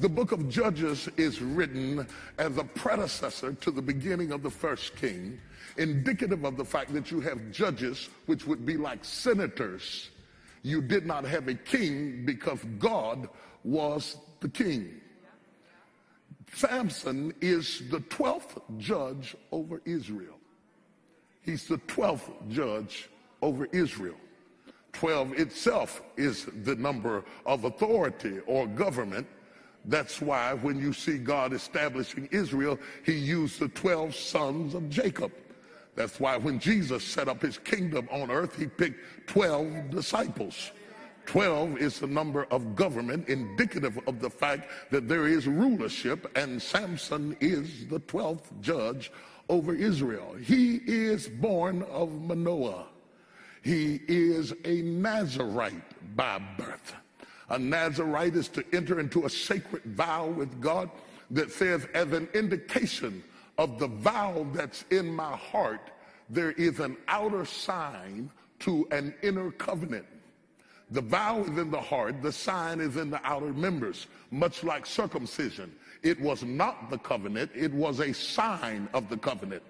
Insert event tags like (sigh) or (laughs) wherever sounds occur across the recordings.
The book of Judges is written as a predecessor to the beginning of the first king, indicative of the fact that you have judges, which would be like senators. You did not have a king because God was the king. Samson is the 12th judge over Israel. He's the 12th judge over Israel. 12 itself is the number of authority or government. That's why when you see God establishing Israel, he used the 12 sons of Jacob. That's why when Jesus set up his kingdom on earth, he picked 12 disciples. 12 is the number of government indicative of the fact that there is rulership, and Samson is the 12th judge over Israel. He is born of Manoah. He is a Nazarite by birth. A Nazarite is to enter into a sacred vow with God that says, as an indication of the vow that's in my heart, there is an outer sign to an inner covenant. The vow is in the heart, the sign is in the outer members, much like circumcision. It was not the covenant, it was a sign of the covenant.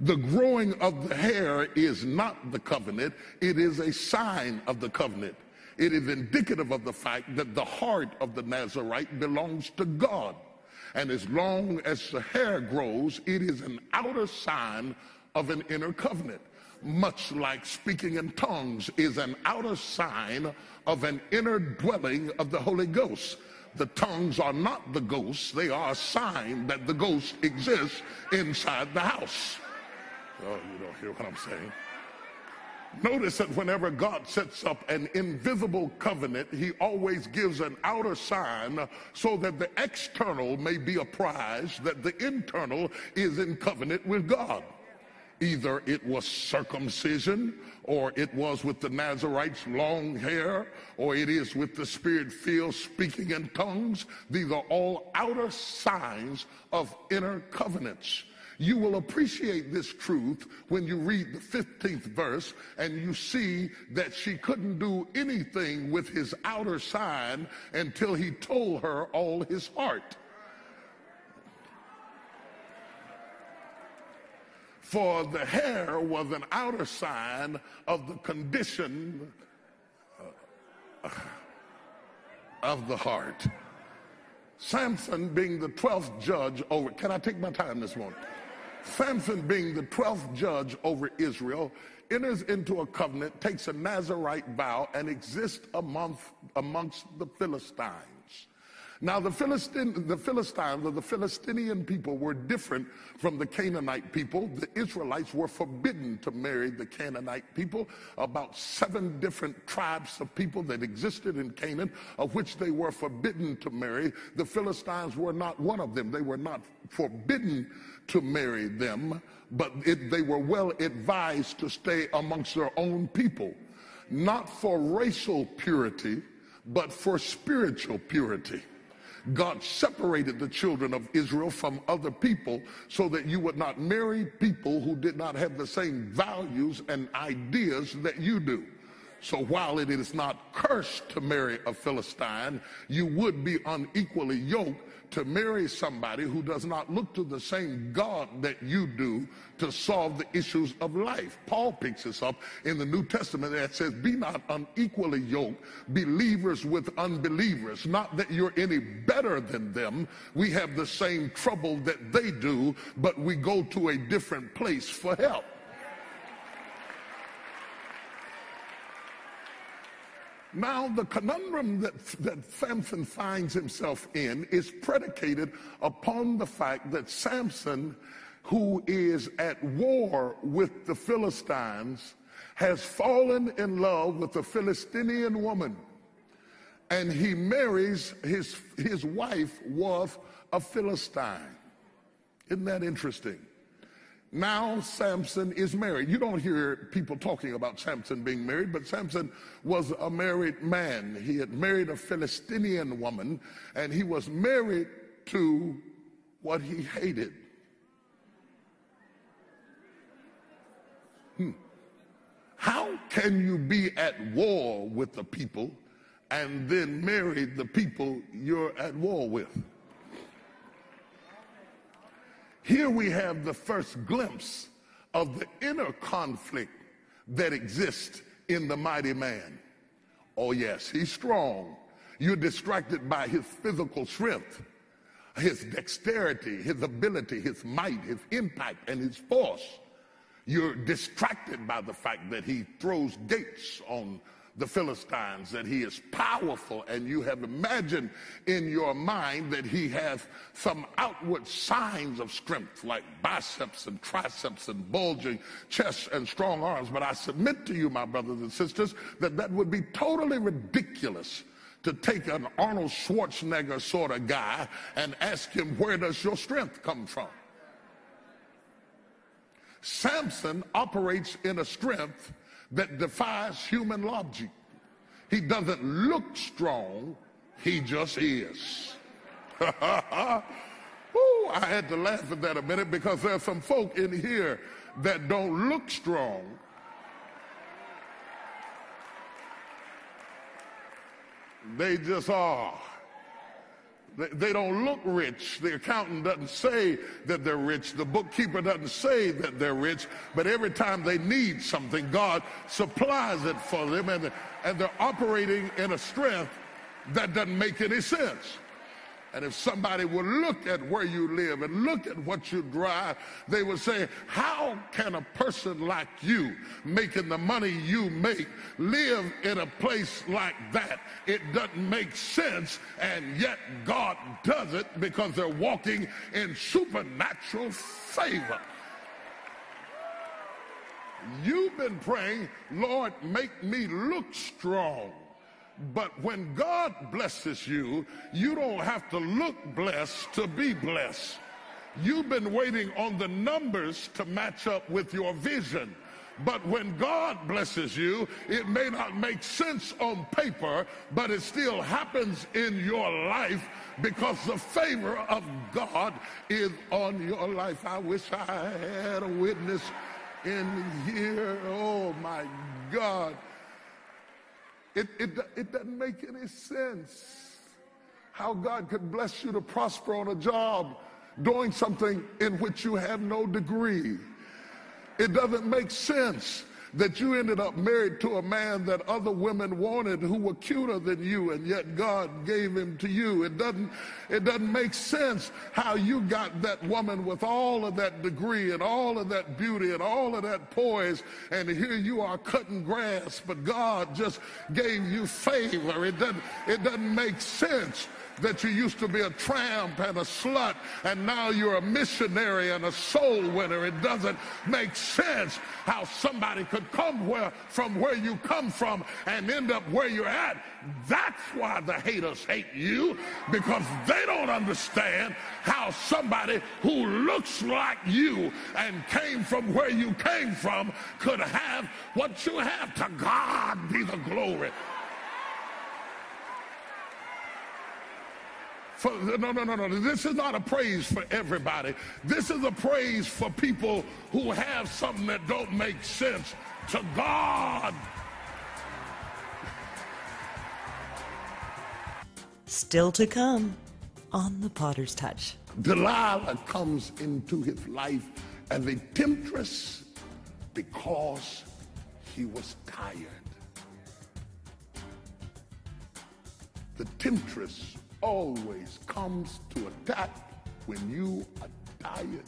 The growing of the hair is not the covenant, it is a sign of the covenant. It is indicative of the fact that the heart of the Nazarite belongs to God. And as long as the hair grows, it is an outer sign of an inner covenant much like speaking in tongues, is an outer sign of an inner dwelling of the Holy Ghost. The tongues are not the ghost, they are a sign that the ghost exists inside the house. Oh, you don't hear what I'm saying. Notice that whenever God sets up an invisible covenant, he always gives an outer sign so that the external may be apprised that the internal is in covenant with God. Either it was circumcision, or it was with the Nazarites' long hair, or it is with the spirit filled speaking in tongues. These are all outer signs of inner covenants. You will appreciate this truth when you read the 15th verse and you see that she couldn't do anything with his outer sign until he told her all his heart. For the hair was an outer sign of the condition uh, of the heart. Samson being the 12th judge over, can I take my time this morning? Samson being the 12th judge over Israel enters into a covenant, takes a Nazarite vow, and exists amongst, amongst the Philistines. Now, the, Philistine, the Philistines or the Philistinian people were different from the Canaanite people. The Israelites were forbidden to marry the Canaanite people. About seven different tribes of people that existed in Canaan, of which they were forbidden to marry. The Philistines were not one of them. They were not forbidden to marry them, but it, they were well advised to stay amongst their own people, not for racial purity, but for spiritual purity. God separated the children of Israel from other people so that you would not marry people who did not have the same values and ideas that you do. So while it is not cursed to marry a Philistine, you would be unequally yoked to marry somebody who does not look to the same God that you do to solve the issues of life. Paul picks this up in the New Testament that says, Be not unequally yoked, believers with unbelievers. Not that you're any better than them. We have the same trouble that they do, but we go to a different place for help. Now, the conundrum that, that Samson finds himself in is predicated upon the fact that Samson, who is at war with the Philistines, has fallen in love with a Philistinian woman. And he marries, his, his wife was a Philistine. Isn't that interesting? Now Samson is married. You don't hear people talking about Samson being married, but Samson was a married man. He had married a Philistinian woman, and he was married to what he hated. Hmm. How can you be at war with the people and then marry the people you're at war with. Here we have the first glimpse of the inner conflict that exists in the mighty man. Oh, yes, he's strong. You're distracted by his physical strength, his dexterity, his ability, his might, his impact, and his force. You're distracted by the fact that he throws gates on the Philistines, that he is powerful, and you have imagined in your mind that he has some outward signs of strength, like biceps and triceps and bulging chests and strong arms. But I submit to you, my brothers and sisters, that that would be totally ridiculous to take an Arnold Schwarzenegger sort of guy and ask him, Where does your strength come from? Samson operates in a strength that defies human logic. He doesn't look strong, he just is. (laughs) Ooh, I had to laugh at that a minute because there's some folk in here that don't look strong. They just are. They don't look rich. The accountant doesn't say that they're rich. The bookkeeper doesn't say that they're rich. But every time they need something, God supplies it for them. And, and they're operating in a strength that doesn't make any sense. And if somebody would look at where you live and look at what you drive, they would say, How can a person like you, making the money you make, live in a place like that? It doesn't make sense, and yet God does it because they're walking in supernatural favor. You've been praying, Lord, make me look strong. But when God blesses you, you don't have to look blessed to be blessed. You've been waiting on the numbers to match up with your vision. But when God blesses you, it may not make sense on paper, but it still happens in your life because the favor of God is on your life. I wish I had a witness in here. Oh my God. It, it, it doesn't make any sense how God could bless you to prosper on a job doing something in which you have no degree. It doesn't make sense that you ended up married to a man that other women wanted who were cuter than you and yet God gave him to you. It doesn't, it doesn't make sense how you got that woman with all of that degree and all of that beauty and all of that poise and here you are cutting grass but God just gave you favor. It doesn't, it doesn't make sense that you used to be a tramp and a slut and now you're a missionary and a soul winner. It doesn't make sense how somebody could come where, from where you come from and end up where you're at. That's why the haters hate you because they don't understand how somebody who looks like you and came from where you came from could have what you have. To God be the glory. For, no, no, no, no. This is not a praise for everybody. This is a praise for people who have something that don't make sense to God. Still to come on the Potter's Touch. Delilah comes into his life as a temptress because he was tired. The temptress always comes to attack when you are tired.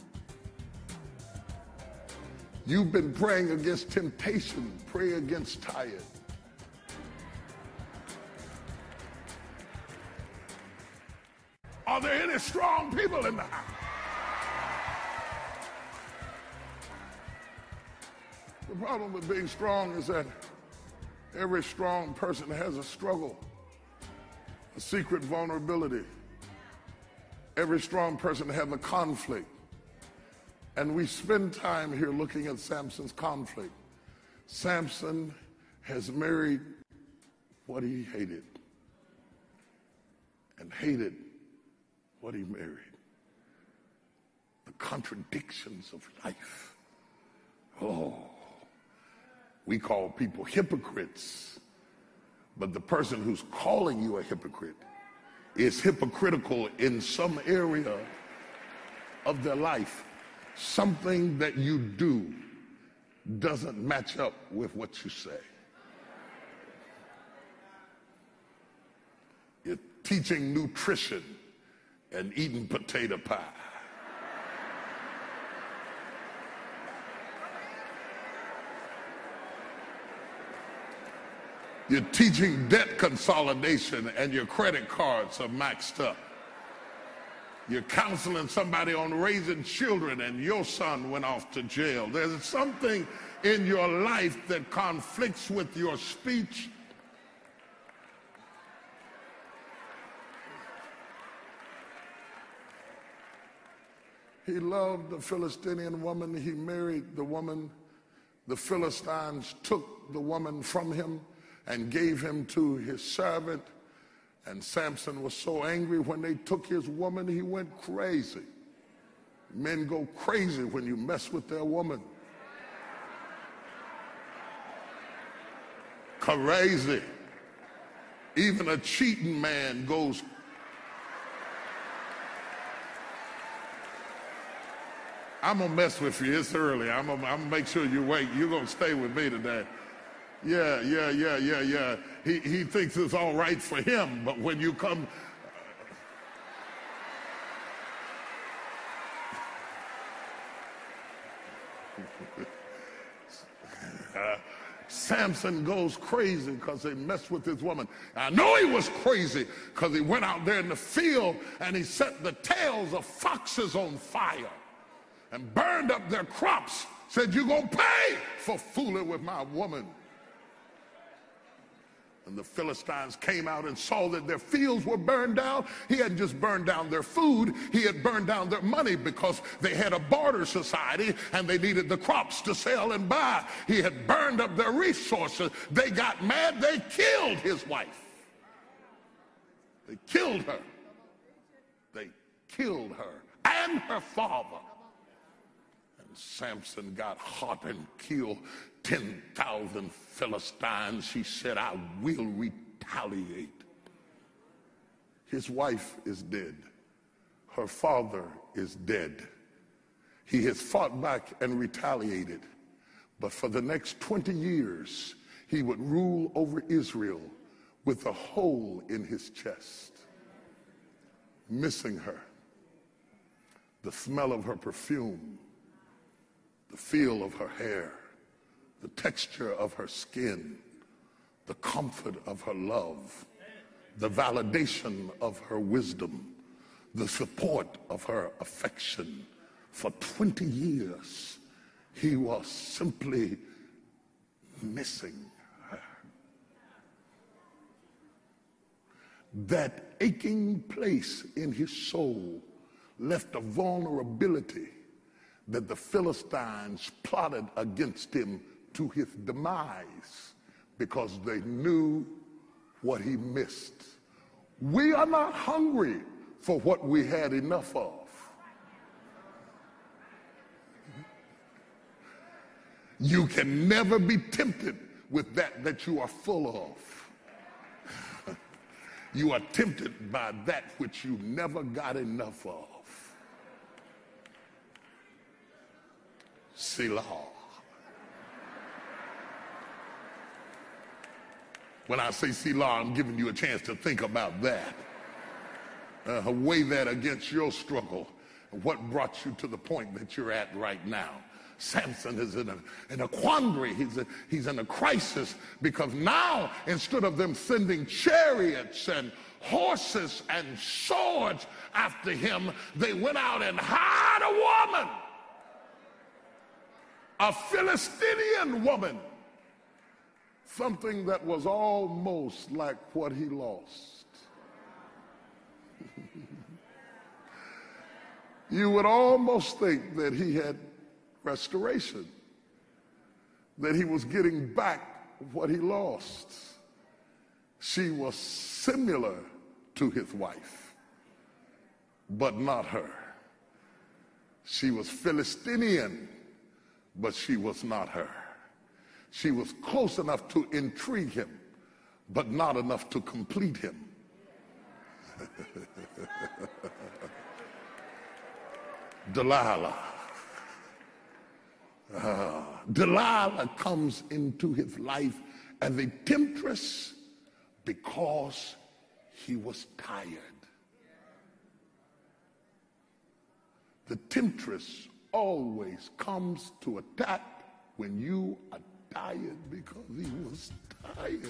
You've been praying against temptation, pray against tired. Are there any strong people in the house? The problem with being strong is that every strong person has a struggle secret vulnerability. Every strong person has a conflict. And we spend time here looking at Samson's conflict. Samson has married what he hated and hated what he married. The contradictions of life. Oh, we call people hypocrites But the person who's calling you a hypocrite is hypocritical in some area of their life. Something that you do doesn't match up with what you say. You're teaching nutrition and eating potato pie. You're teaching debt consolidation and your credit cards are maxed up. You're counseling somebody on raising children and your son went off to jail. There's something in your life that conflicts with your speech. He loved the Philistine woman. He married the woman. The Philistines took the woman from him and gave him to his servant. And Samson was so angry when they took his woman, he went crazy. Men go crazy when you mess with their woman. Crazy. Even a cheating man goes I'm gonna mess with you. It's early. I'm gonna, I'm gonna make sure you wait. You're gonna stay with me today. Yeah, yeah, yeah, yeah, yeah. He, he thinks it's all right for him, but when you come. Samson goes crazy because they messed with his woman. I know he was crazy because he went out there in the field and he set the tails of foxes on fire and burned up their crops. Said, You're going to pay for fooling with my woman. And the Philistines came out and saw that their fields were burned down. He hadn't just burned down their food, he had burned down their money because they had a barter society and they needed the crops to sell and buy. He had burned up their resources. They got mad, they killed his wife. They killed her. They killed her and her father. And Samson got hot and killed 10,000 Philistines. He said, I will retaliate. His wife is dead. Her father is dead. He has fought back and retaliated. But for the next 20 years, he would rule over Israel with a hole in his chest, missing her, the smell of her perfume, the feel of her hair, the texture of her skin, the comfort of her love, the validation of her wisdom, the support of her affection. For 20 years, he was simply missing her. That aching place in his soul left a vulnerability that the Philistines plotted against him to his demise because they knew what he missed. We are not hungry for what we had enough of. You can never be tempted with that that you are full of. (laughs) you are tempted by that which you never got enough of. Selah. When I say "see, Selah, I'm giving you a chance to think about that. Uh, weigh that against your struggle. What brought you to the point that you're at right now? Samson is in a, in a quandary. He's, a, he's in a crisis because now, instead of them sending chariots and horses and swords after him, they went out and hired a woman, a Philistinian woman something that was almost like what he lost. (laughs) you would almost think that he had restoration, that he was getting back what he lost. She was similar to his wife, but not her. She was Philistinian, but she was not her. She was close enough to intrigue him, but not enough to complete him. (laughs) Delilah. Uh, Delilah comes into his life as a temptress because he was tired. The temptress always comes to attack when you are tired because he was tired.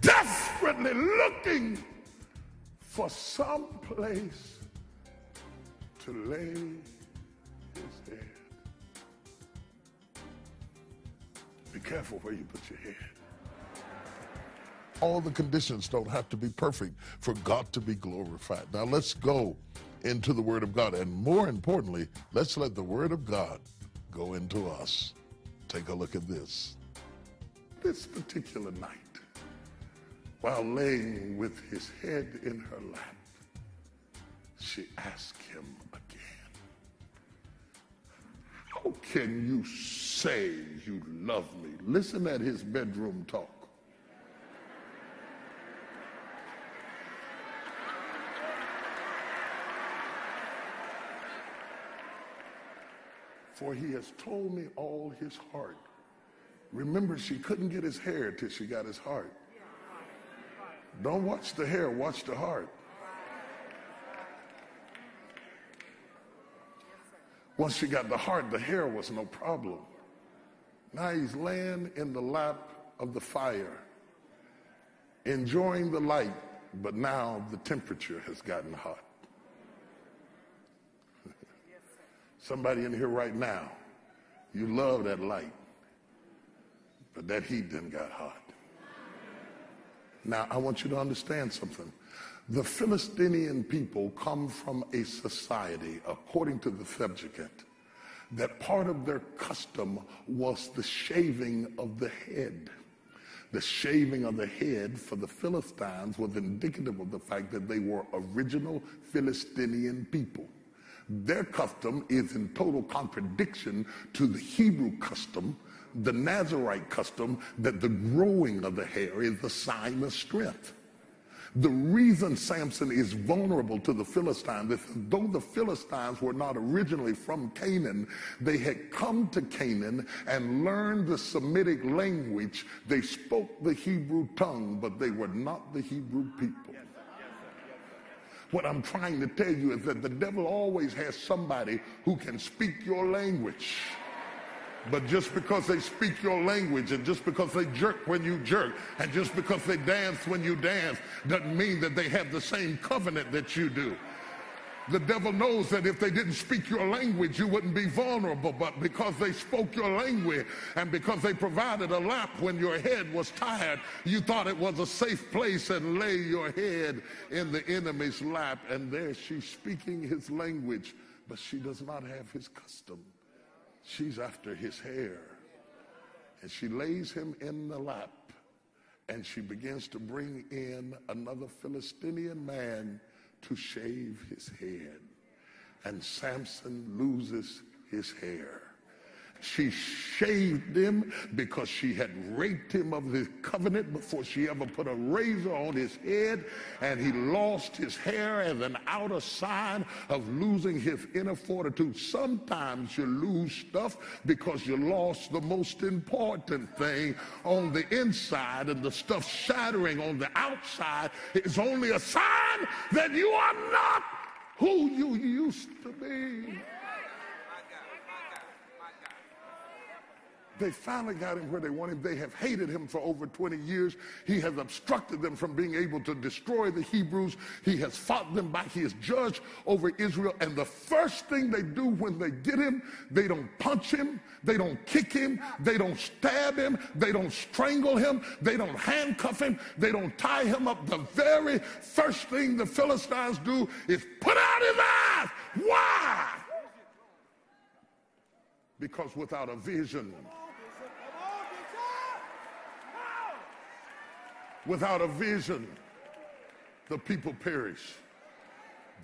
Desperately looking for some place to lay his head. Be careful where you put your head. All the conditions don't have to be perfect for God to be glorified. Now let's go into the Word of God. And more importantly, let's let the Word of God go into us. Take a look at this. This particular night, while laying with his head in her lap, she asked him again, How can you say you love me? Listen at his bedroom talk. For he has told me all his heart. Remember, she couldn't get his hair till she got his heart. Don't watch the hair, watch the heart. Once she got the heart, the hair was no problem. Now he's laying in the lap of the fire, enjoying the light, but now the temperature has gotten hot. Somebody in here right now, you love that light, but that heat then got hot. Now, I want you to understand something. The Philistinian people come from a society, according to the Septuagint, that part of their custom was the shaving of the head. The shaving of the head for the Philistines was indicative of the fact that they were original Philistinian people. Their custom is in total contradiction to the Hebrew custom, the Nazarite custom, that the growing of the hair is the sign of strength. The reason Samson is vulnerable to the Philistines is though the Philistines were not originally from Canaan, they had come to Canaan and learned the Semitic language. They spoke the Hebrew tongue, but they were not the Hebrew people. What I'm trying to tell you is that the devil always has somebody who can speak your language. But just because they speak your language and just because they jerk when you jerk and just because they dance when you dance doesn't mean that they have the same covenant that you do. The devil knows that if they didn't speak your language, you wouldn't be vulnerable. But because they spoke your language and because they provided a lap when your head was tired, you thought it was a safe place and lay your head in the enemy's lap. And there she's speaking his language, but she does not have his custom. She's after his hair. And she lays him in the lap and she begins to bring in another Philistinian man to shave his head. And Samson loses his hair. She shaved him because she had raped him of his covenant before she ever put a razor on his head. And he lost his hair as an outer sign of losing his inner fortitude. Sometimes you lose stuff because you lost the most important thing on the inside, and the stuff shattering on the outside is only a sign that you are not who you used to be. They finally got him where they want him. They have hated him for over 20 years. He has obstructed them from being able to destroy the Hebrews. He has fought them back. He is judge over Israel. And the first thing they do when they get him, they don't punch him. They don't kick him. They don't stab him. They don't strangle him. They don't handcuff him. They don't tie him up. The very first thing the Philistines do is put out his eyes. Why? Because without a vision, Without a vision, the people perish.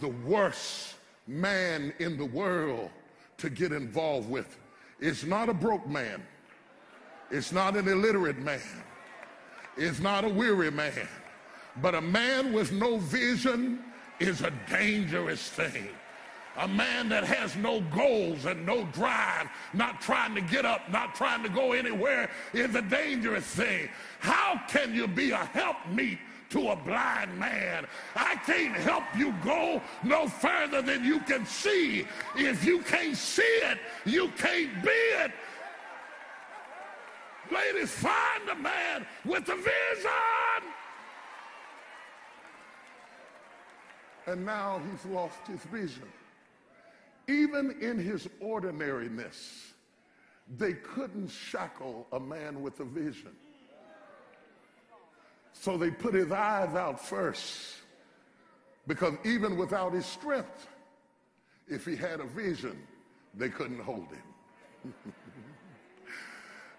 The worst man in the world to get involved with is not a broke man. It's not an illiterate man. It's not a weary man. But a man with no vision is a dangerous thing. A man that has no goals and no drive, not trying to get up, not trying to go anywhere, is a dangerous thing. How can you be a helpmeet to a blind man? I can't help you go no further than you can see. If you can't see it, you can't be it. Ladies, find a man with a vision. And now he's lost his vision. Even in his ordinariness, they couldn't shackle a man with a vision. So they put his eyes out first. Because even without his strength, if he had a vision, they couldn't hold him. (laughs)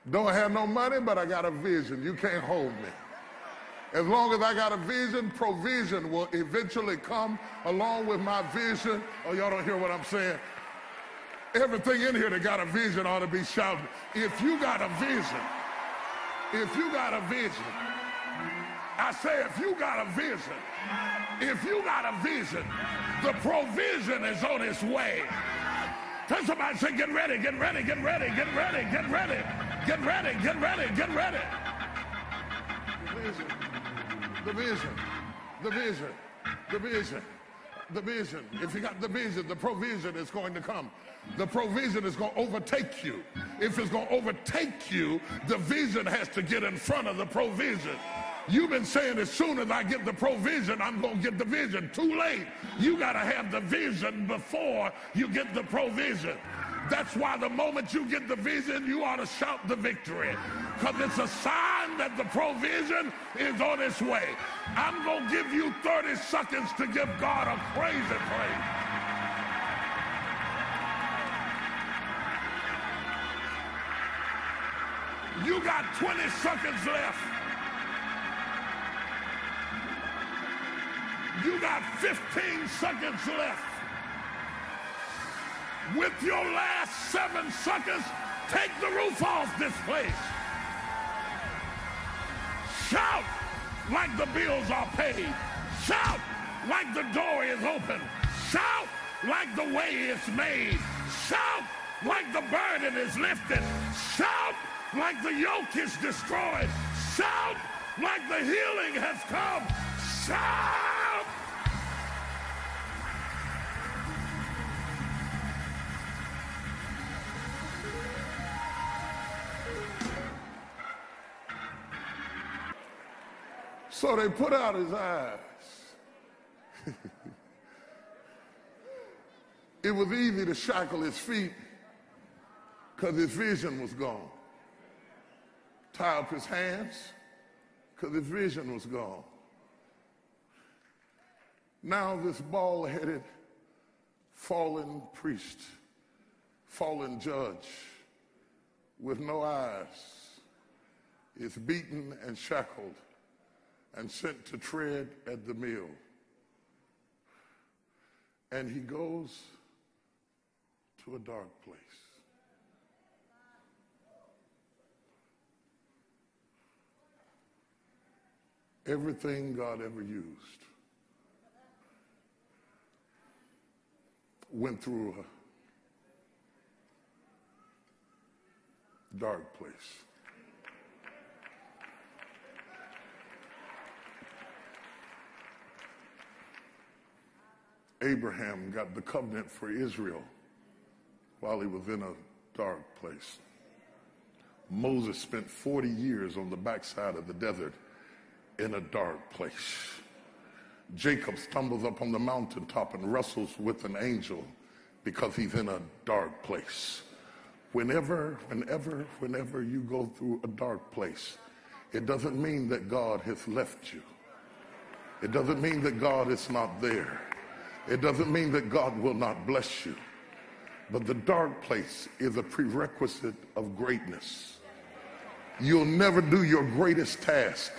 Don't have no money, but I got a vision. You can't hold me. As long as I got a vision, provision will eventually come along with my vision. Oh, y'all don't hear what I'm saying? Everything in here that got a vision ought to be shouting. If you got a vision, if you got a vision, I say if you got a vision, if you got a vision, the provision is on its way. Tell somebody, say, get ready, get ready, get ready, get ready, get ready. Get ready, get ready, get ready. The vision, the vision, the vision, the vision, the vision. If you got the vision, the provision is going to come. The provision is going to overtake you. If it's going to overtake you, the vision has to get in front of the provision. You've been saying as soon as I get the provision, I'm going to get the vision. Too late. You got to have the vision before you get the provision. That's why the moment you get the vision, you ought to shout the victory. Because it's a sign that the provision is on its way. I'm going to give you 30 seconds to give God a crazy praise. You got 20 seconds left. You got 15 seconds left. With your last seven seconds, take the roof off this place. Shout like the bills are paid. Shout like the door is open. Shout like the way is made. Shout like the burden is lifted. Shout like the yoke is destroyed. Shout like the healing has come. Shout! So they put out his eyes. (laughs) it was easy to shackle his feet because his vision was gone. Tie up his hands because his vision was gone. Now this bald-headed, fallen priest, fallen judge with no eyes is beaten and shackled and sent to tread at the mill. And he goes to a dark place. Everything God ever used went through a dark place. Abraham got the covenant for Israel while he was in a dark place. Moses spent 40 years on the backside of the desert in a dark place. Jacob stumbles up on the mountaintop and wrestles with an angel because he's in a dark place. Whenever, whenever, whenever you go through a dark place, it doesn't mean that God has left you. It doesn't mean that God is not there. It doesn't mean that God will not bless you. But the dark place is a prerequisite of greatness. You'll never do your greatest task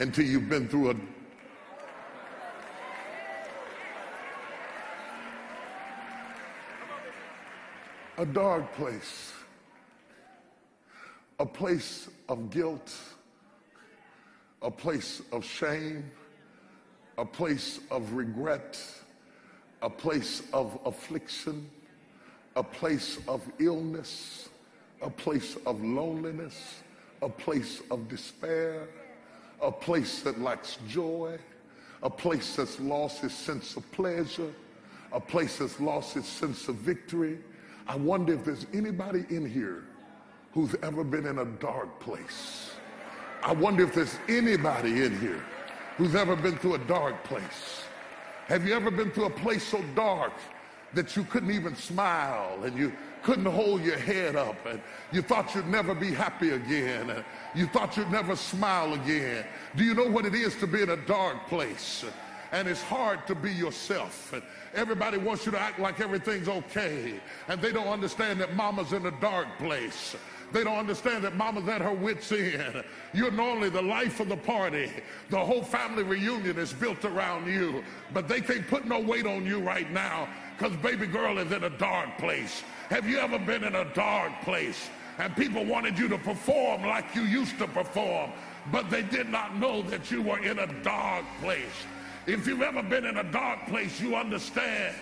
until you've been through a a dark place. A place of guilt, a place of shame, a place of regret, a place of affliction, a place of illness, a place of loneliness, a place of despair, a place that lacks joy, a place that's lost its sense of pleasure, a place that's lost its sense of victory. I wonder if there's anybody in here who's ever been in a dark place. I wonder if there's anybody in here who's ever been through a dark place. Have you ever been through a place so dark that you couldn't even smile and you couldn't hold your head up and you thought you'd never be happy again and you thought you'd never smile again. Do you know what it is to be in a dark place? And it's hard to be yourself. And everybody wants you to act like everything's okay. And they don't understand that mama's in a dark place. They don't understand that mama's at her wits' end. You're normally the life of the party. The whole family reunion is built around you. But they can't put no weight on you right now because baby girl is in a dark place. Have you ever been in a dark place and people wanted you to perform like you used to perform, but they did not know that you were in a dark place? If you've ever been in a dark place, you understand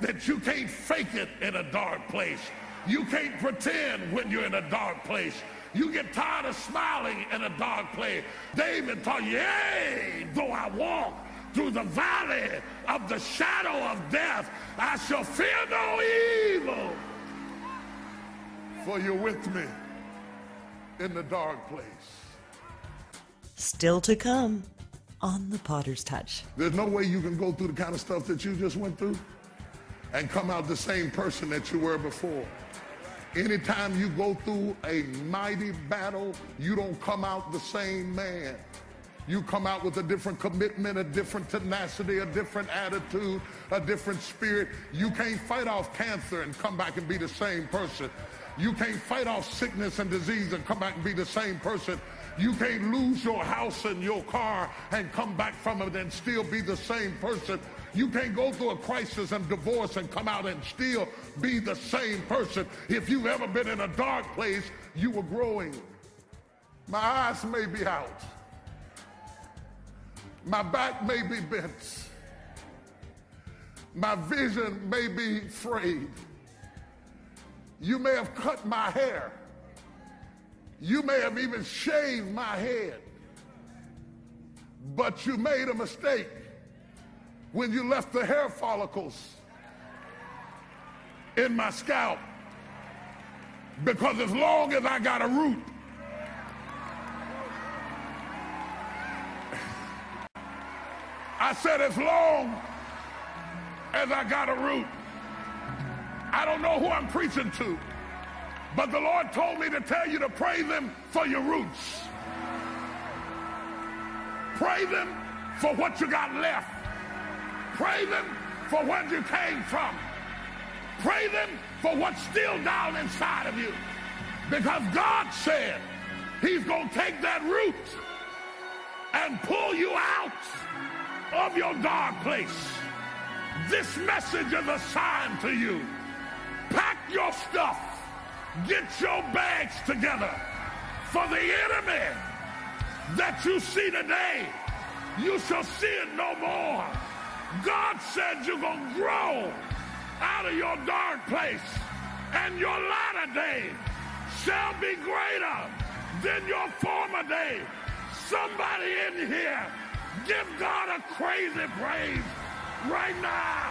that you can't fake it in a dark place. You can't pretend when you're in a dark place. You get tired of smiling in a dark place. David taught, yea, though I walk through the valley of the shadow of death, I shall fear no evil. For you're with me in the dark place. Still to come on the Potter's Touch. There's no way you can go through the kind of stuff that you just went through and come out the same person that you were before. Anytime you go through a mighty battle, you don't come out the same man. You come out with a different commitment, a different tenacity, a different attitude, a different spirit. You can't fight off cancer and come back and be the same person. You can't fight off sickness and disease and come back and be the same person. You can't lose your house and your car and come back from it and still be the same person. You can't go through a crisis and divorce and come out and still be the same person. If you've ever been in a dark place, you were growing. My eyes may be out. My back may be bent. My vision may be frayed. You may have cut my hair. You may have even shaved my head. But you made a mistake when you left the hair follicles in my scalp. Because as long as I got a root, I said, as long as I got a root, I don't know who I'm preaching to, but the Lord told me to tell you to pray them for your roots. Pray them for what you got left. Pray them for where you came from. Pray them for what's still down inside of you. Because God said he's going to take that root and pull you out of your dark place. This message is a sign to you. Pack your stuff. Get your bags together. For the enemy that you see today, you shall see it no more. God said you're going to grow out of your dark place, and your latter day shall be greater than your former day. Somebody in here Give God a crazy praise right now.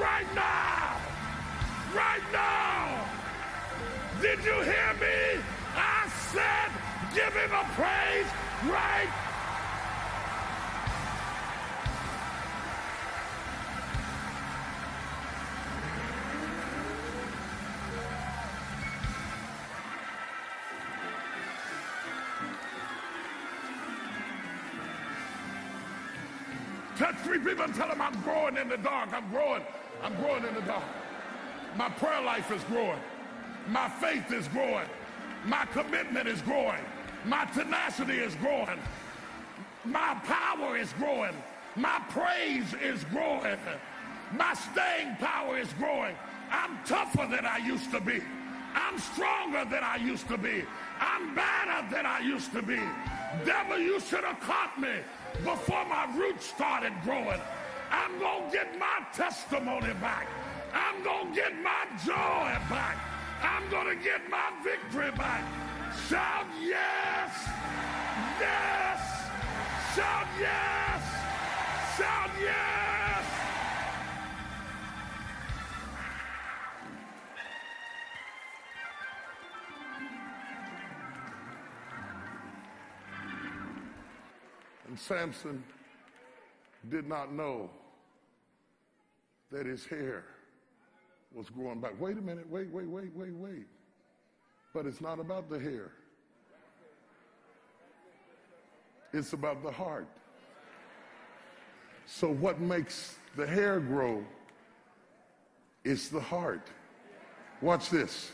Right now. Right now. Did you hear me? I said give him a praise right Touch three people and tell them I'm growing in the dark. I'm growing. I'm growing in the dark. My prayer life is growing. My faith is growing. My commitment is growing. My tenacity is growing. My power is growing. My praise is growing. My staying power is growing. I'm tougher than I used to be. I'm stronger than I used to be. I'm better than I used to be. Devil, you should have caught me before my roots started growing. I'm going to get my testimony back. I'm going to get my joy back. I'm going to get my victory back. Shout yes! Yes! Shout yes! Shout yes! And Samson did not know that his hair was growing back. Wait a minute, wait, wait, wait, wait, wait. But it's not about the hair. It's about the heart. So what makes the hair grow is the heart. Watch this.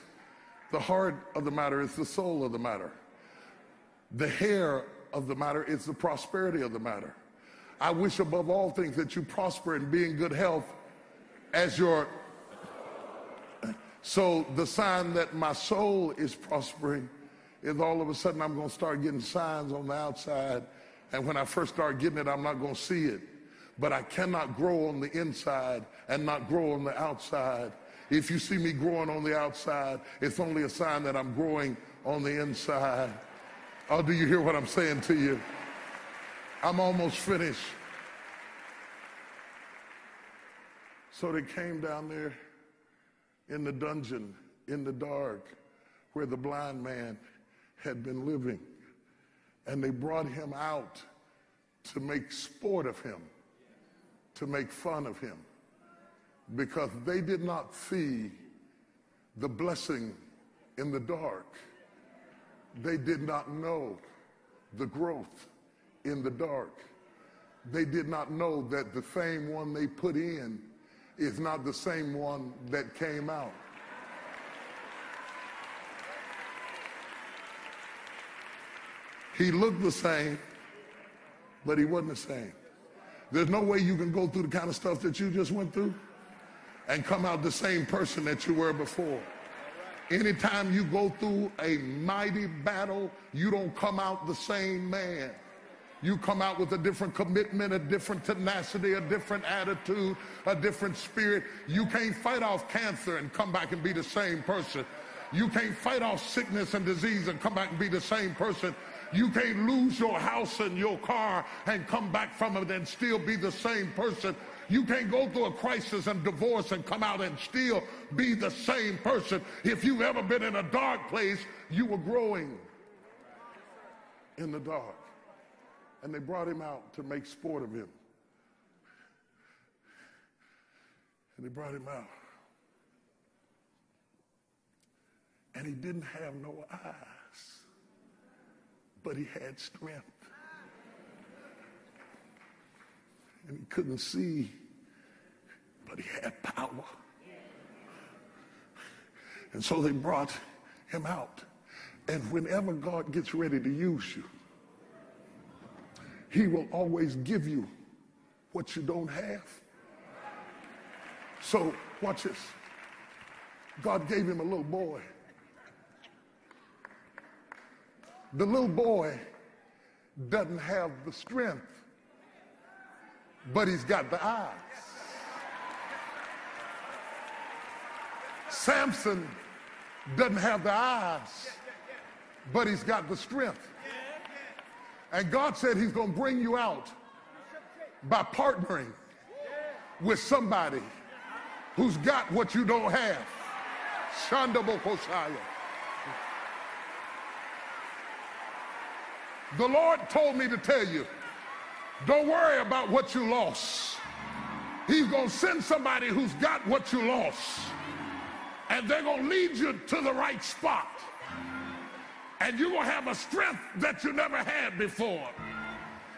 The heart of the matter is the soul of the matter. The hair of the matter is the prosperity of the matter. I wish above all things that you prosper and be in good health as your so the sign that my soul is prospering is all of a sudden I'm going to start getting signs on the outside. And when I first start getting it, I'm not going to see it. But I cannot grow on the inside and not grow on the outside. If you see me growing on the outside, it's only a sign that I'm growing on the inside. Oh, do you hear what I'm saying to you? I'm almost finished. So they came down there in the dungeon, in the dark, where the blind man had been living. And they brought him out to make sport of him, to make fun of him, because they did not see the blessing in the dark. They did not know the growth in the dark. They did not know that the same one they put in is not the same one that came out. He looked the same, but he wasn't the same. There's no way you can go through the kind of stuff that you just went through and come out the same person that you were before. Anytime you go through a mighty battle, you don't come out the same man. You come out with a different commitment, a different tenacity, a different attitude, a different spirit. You can't fight off cancer and come back and be the same person. You can't fight off sickness and disease and come back and be the same person. You can't lose your house and your car and come back from it and still be the same person. You can't go through a crisis and divorce and come out and still be the same person. If you've ever been in a dark place, you were growing in the dark and they brought him out to make sport of him. And they brought him out. And he didn't have no eyes, but he had strength. And he couldn't see, but he had power. And so they brought him out. And whenever God gets ready to use you, he will always give you what you don't have. So, watch this. God gave him a little boy. The little boy doesn't have the strength, but he's got the eyes. Samson doesn't have the eyes, but he's got the strength. And God said he's going to bring you out by partnering with somebody who's got what you don't have. Shanda Bokoshaya. The Lord told me to tell you, don't worry about what you lost. He's going to send somebody who's got what you lost. And they're going to lead you to the right spot and going to have a strength that you never had before.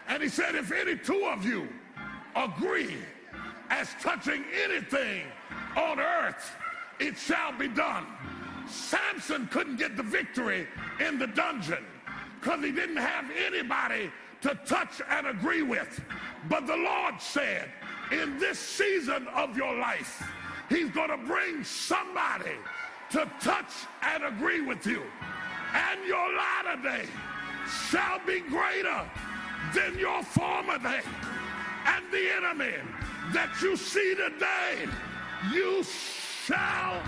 And he said, if any two of you agree as touching anything on earth, it shall be done. Samson couldn't get the victory in the dungeon because he didn't have anybody to touch and agree with. But the Lord said, in this season of your life, he's going to bring somebody to touch and agree with you. And your latter day shall be greater than your former day. And the enemy that you see today, you shall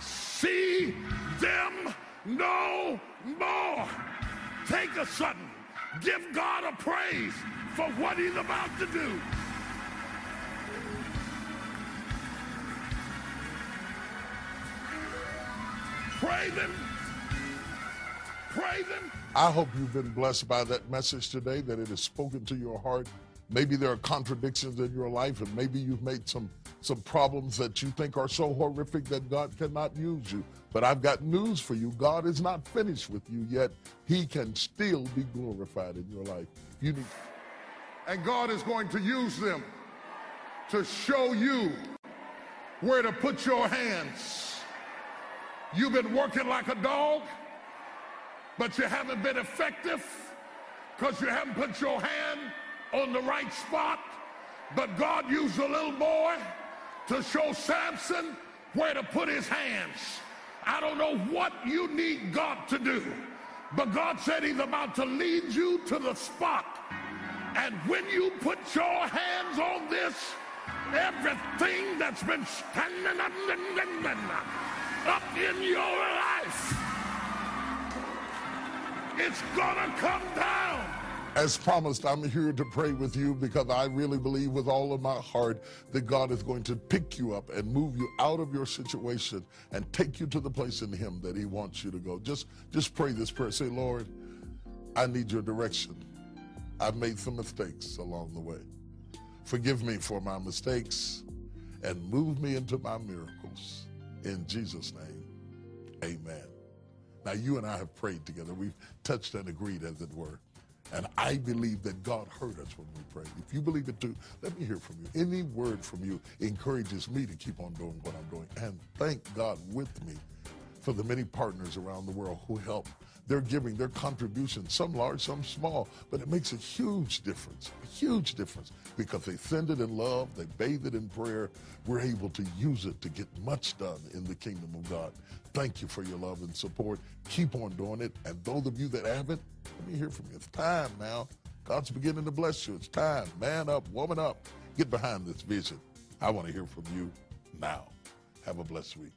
see them no more. Take a sudden. Give God a praise for what he's about to do. Praise him. Him. I hope you've been blessed by that message today, that it has spoken to your heart. Maybe there are contradictions in your life, and maybe you've made some, some problems that you think are so horrific that God cannot use you. But I've got news for you. God is not finished with you yet. He can still be glorified in your life. You need and God is going to use them to show you where to put your hands. You've been working like a dog, but you haven't been effective because you haven't put your hand on the right spot. But God used a little boy to show Samson where to put his hands. I don't know what you need God to do, but God said he's about to lead you to the spot. And when you put your hands on this, everything that's been standing up, in your life, it's gonna come down. As promised, I'm here to pray with you because I really believe with all of my heart that God is going to pick you up and move you out of your situation and take you to the place in Him that He wants you to go. Just, just pray this prayer. Say, Lord, I need your direction. I've made some mistakes along the way. Forgive me for my mistakes and move me into my miracles. In Jesus' name, amen. Now, you and I have prayed together. We've touched and agreed, as it were. And I believe that God heard us when we prayed. If you believe it too, let me hear from you. Any word from you encourages me to keep on doing what I'm doing. And thank God with me for the many partners around the world who help. They're giving their contributions, some large, some small, but it makes a huge difference, a huge difference because they send it in love, they bathe it in prayer. We're able to use it to get much done in the kingdom of God. Thank you for your love and support. Keep on doing it. And those of you that haven't, let me hear from you. It's time now. God's beginning to bless you. It's time. Man up, woman up. Get behind this vision. I want to hear from you now. Have a blessed week.